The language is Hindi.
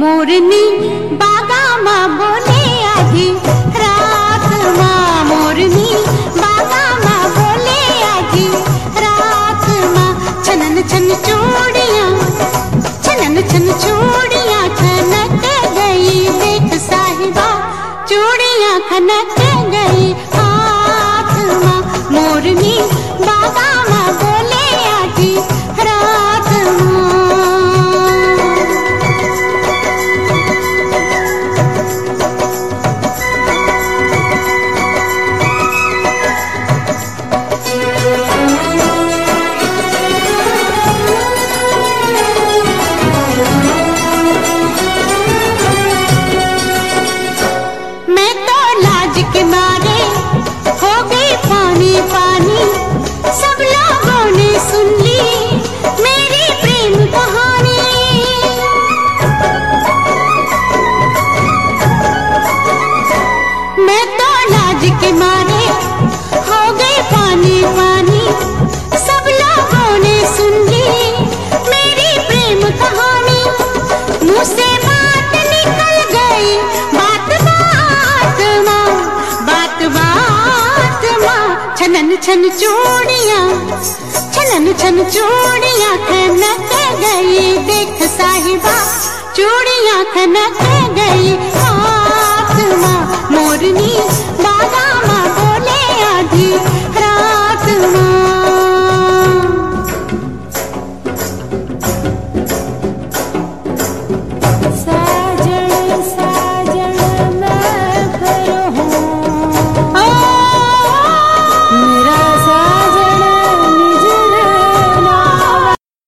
मोरनी माँ बोले आधी। रात माँ मोरनी बागा माँ बोले आधी। रात माँ छनन छन चूड़िया, छनन छन चूड़िया। गी हा मोरनी बा छन चूड़िया, छलन छन चूड़िया खनक गई देख साहिबा। चूड़िया खनक गई आत्मा मोरनी बात